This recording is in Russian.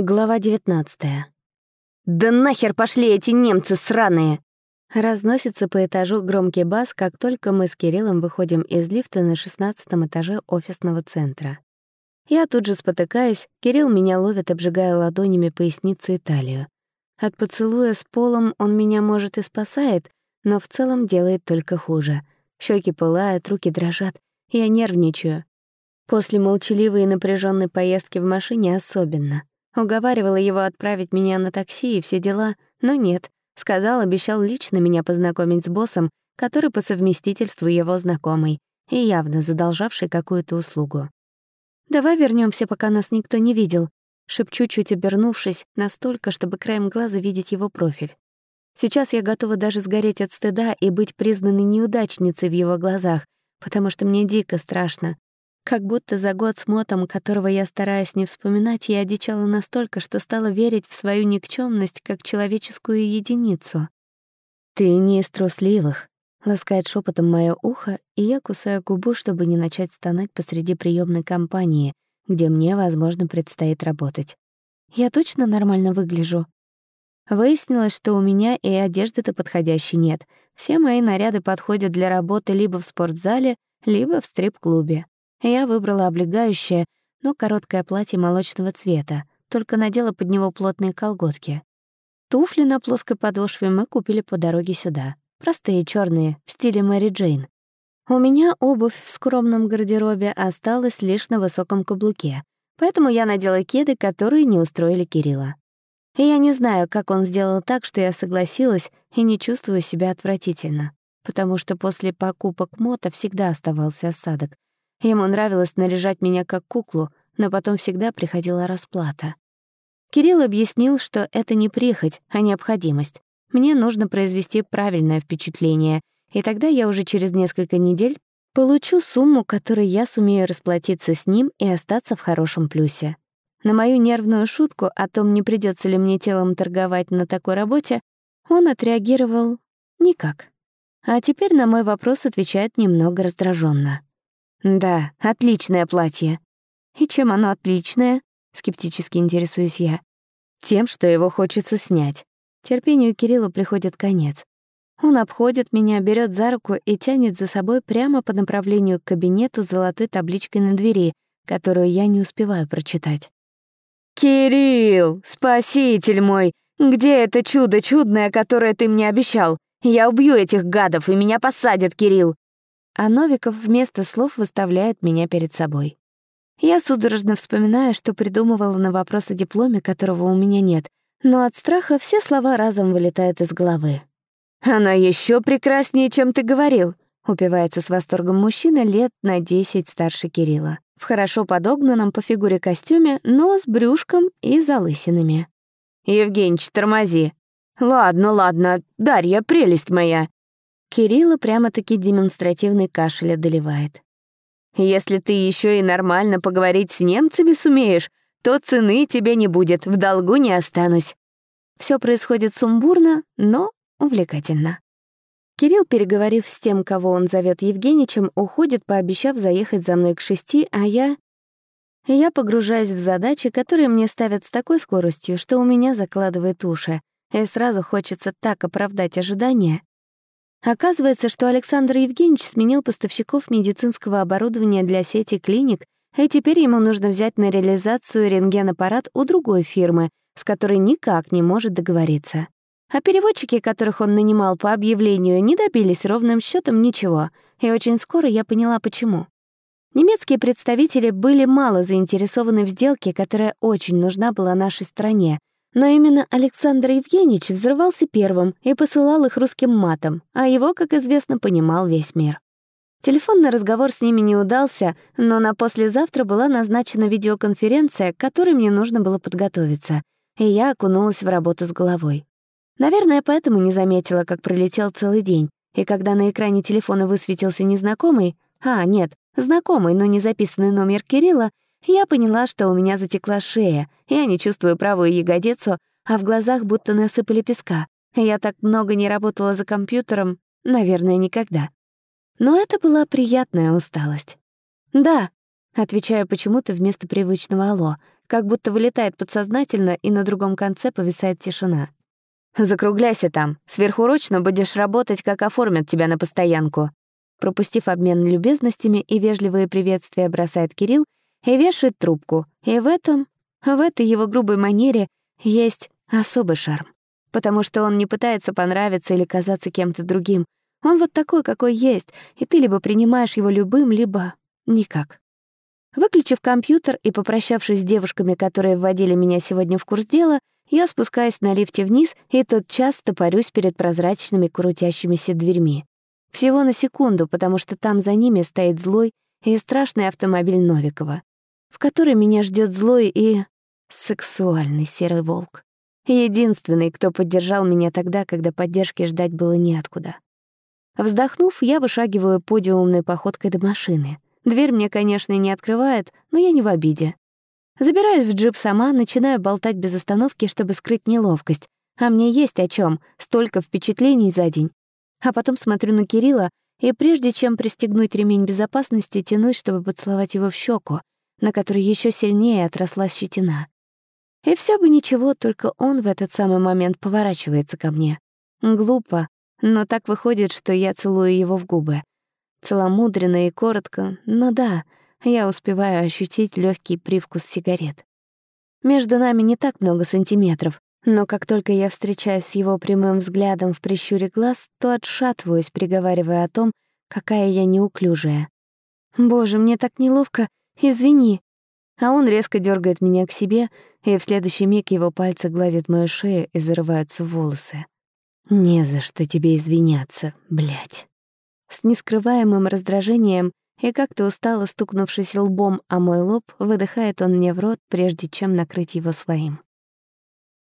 Глава 19 «Да нахер пошли эти немцы сраные!» Разносится по этажу громкий бас, как только мы с Кириллом выходим из лифта на шестнадцатом этаже офисного центра. Я тут же спотыкаюсь, Кирилл меня ловит, обжигая ладонями поясницу и талию. От поцелуя с полом он меня, может, и спасает, но в целом делает только хуже. Щеки пылают, руки дрожат, я нервничаю. После молчаливой и напряженной поездки в машине особенно. Уговаривала его отправить меня на такси и все дела, но нет. Сказал, обещал лично меня познакомить с боссом, который по совместительству его знакомый и явно задолжавший какую-то услугу. «Давай вернемся, пока нас никто не видел», — шепчу, чуть обернувшись, настолько, чтобы краем глаза видеть его профиль. Сейчас я готова даже сгореть от стыда и быть признанной неудачницей в его глазах, потому что мне дико страшно, как будто за год с мотом, которого я стараюсь не вспоминать, я одичала настолько, что стала верить в свою никчемность как человеческую единицу. «Ты не из трусливых», — ласкает шепотом мое ухо, и я кусаю губу, чтобы не начать стонать посреди приемной компании, где мне, возможно, предстоит работать. Я точно нормально выгляжу? Выяснилось, что у меня и одежды-то подходящей нет. Все мои наряды подходят для работы либо в спортзале, либо в стрип-клубе. Я выбрала облегающее, но короткое платье молочного цвета, только надела под него плотные колготки. Туфли на плоской подошве мы купили по дороге сюда. Простые, черные, в стиле Мэри Джейн. У меня обувь в скромном гардеробе осталась лишь на высоком каблуке, поэтому я надела кеды, которые не устроили Кирилла. И я не знаю, как он сделал так, что я согласилась и не чувствую себя отвратительно, потому что после покупок мота всегда оставался осадок, Ему нравилось наряжать меня как куклу, но потом всегда приходила расплата. Кирилл объяснил, что это не прихоть, а необходимость. Мне нужно произвести правильное впечатление, и тогда я уже через несколько недель получу сумму, которой я сумею расплатиться с ним и остаться в хорошем плюсе. На мою нервную шутку о том, не придется ли мне телом торговать на такой работе, он отреагировал никак. А теперь на мой вопрос отвечает немного раздраженно. «Да, отличное платье». «И чем оно отличное?» — скептически интересуюсь я. «Тем, что его хочется снять». Терпению Кирилла приходит конец. Он обходит меня, берет за руку и тянет за собой прямо по направлению к кабинету с золотой табличкой на двери, которую я не успеваю прочитать. «Кирилл, спаситель мой! Где это чудо чудное, которое ты мне обещал? Я убью этих гадов, и меня посадят, Кирилл!» А Новиков вместо слов выставляет меня перед собой. Я судорожно вспоминаю, что придумывала на вопрос о дипломе, которого у меня нет, но от страха все слова разом вылетают из головы. «Она еще прекраснее, чем ты говорил», — упивается с восторгом мужчина лет на десять старше Кирилла. В хорошо подогнанном по фигуре костюме, но с брюшком и залысинами. «Евгеньич, тормози!» «Ладно, ладно, Дарья, прелесть моя!» Кирилла прямо-таки демонстративный кашель одолевает. «Если ты еще и нормально поговорить с немцами сумеешь, то цены тебе не будет, в долгу не останусь». Все происходит сумбурно, но увлекательно. Кирилл, переговорив с тем, кого он зовет Евгеничем, уходит, пообещав заехать за мной к шести, а я... Я погружаюсь в задачи, которые мне ставят с такой скоростью, что у меня закладывает уши, и сразу хочется так оправдать ожидания. Оказывается, что Александр Евгеньевич сменил поставщиков медицинского оборудования для сети клиник, и теперь ему нужно взять на реализацию рентген-аппарат у другой фирмы, с которой никак не может договориться. А переводчики, которых он нанимал по объявлению, не добились ровным счетом ничего, и очень скоро я поняла, почему. Немецкие представители были мало заинтересованы в сделке, которая очень нужна была нашей стране, но именно Александр Евгеньевич взрывался первым и посылал их русским матом, а его, как известно, понимал весь мир. Телефонный разговор с ними не удался, но на послезавтра была назначена видеоконференция, к которой мне нужно было подготовиться, и я окунулась в работу с головой. Наверное, поэтому не заметила, как пролетел целый день, и когда на экране телефона высветился незнакомый, а, нет, знакомый, но не записанный номер Кирилла, я поняла, что у меня затекла шея, я не чувствую правую ягодицу, а в глазах будто насыпали песка. Я так много не работала за компьютером, наверное, никогда. Но это была приятная усталость. «Да», — отвечаю почему-то вместо привычного «алло», как будто вылетает подсознательно, и на другом конце повисает тишина. «Закругляйся там. Сверхурочно будешь работать, как оформят тебя на постоянку». Пропустив обмен любезностями и вежливые приветствия, бросает Кирилл и вешает трубку. И в этом, в этой его грубой манере есть особый шарм. Потому что он не пытается понравиться или казаться кем-то другим. Он вот такой, какой есть, и ты либо принимаешь его любым, либо никак. Выключив компьютер и попрощавшись с девушками, которые вводили меня сегодня в курс дела, я спускаюсь на лифте вниз и тот час топорюсь перед прозрачными крутящимися дверьми. Всего на секунду, потому что там за ними стоит злой и страшный автомобиль Новикова, в который меня ждет злой и сексуальный серый волк. Единственный, кто поддержал меня тогда, когда поддержки ждать было неоткуда. Вздохнув, я вышагиваю подиумной походкой до машины. Дверь мне, конечно, не открывает, но я не в обиде. Забираюсь в джип сама, начинаю болтать без остановки, чтобы скрыть неловкость. А мне есть о чем, столько впечатлений за день. А потом смотрю на Кирилла, и прежде чем пристегнуть ремень безопасности, тянусь, чтобы поцеловать его в щеку, на которой еще сильнее отросла щетина. И все бы ничего, только он в этот самый момент поворачивается ко мне. Глупо, но так выходит, что я целую его в губы. Целомудренно и коротко, но да — я успеваю ощутить легкий привкус сигарет. Между нами не так много сантиметров, но как только я встречаюсь с его прямым взглядом в прищуре глаз, то отшатываюсь, приговаривая о том, какая я неуклюжая. «Боже, мне так неловко, извини!» А он резко дергает меня к себе, и в следующий миг его пальцы гладят мою шею и зарываются в волосы. «Не за что тебе извиняться, блядь!» С нескрываемым раздражением и как-то устало стукнувшись лбом о мой лоб, выдыхает он мне в рот, прежде чем накрыть его своим.